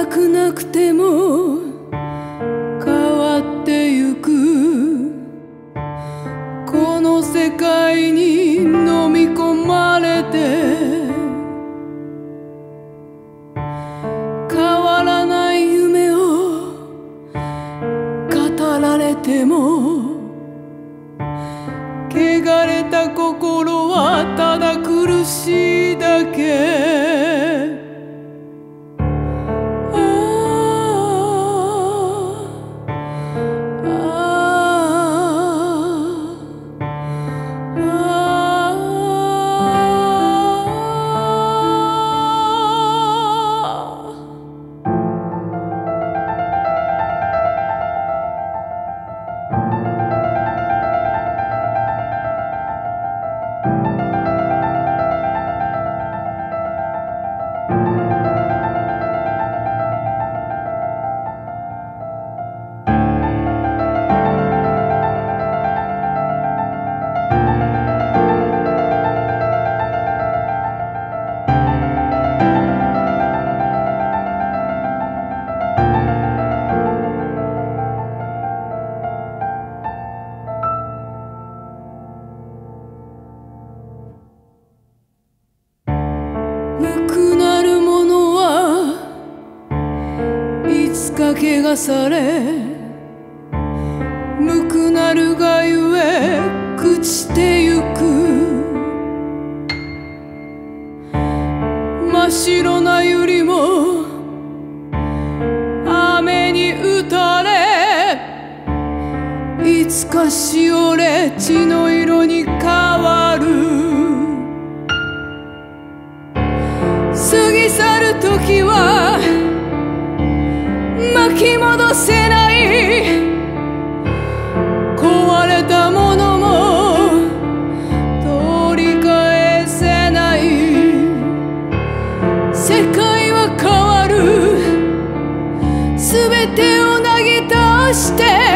なくなくても変わってゆく。この世界に飲み込まれて変わらない夢を語られても汚れた心はただ苦しいだけ。はいつか怪我され無くなるがゆえ朽ちてゆく。真っ白な百合も雨に打たれいつかしおれ血の色に変わる。過ぎ去る時はせない。壊れたものも取り返せない。世界は変わる。全てをなぎ倒して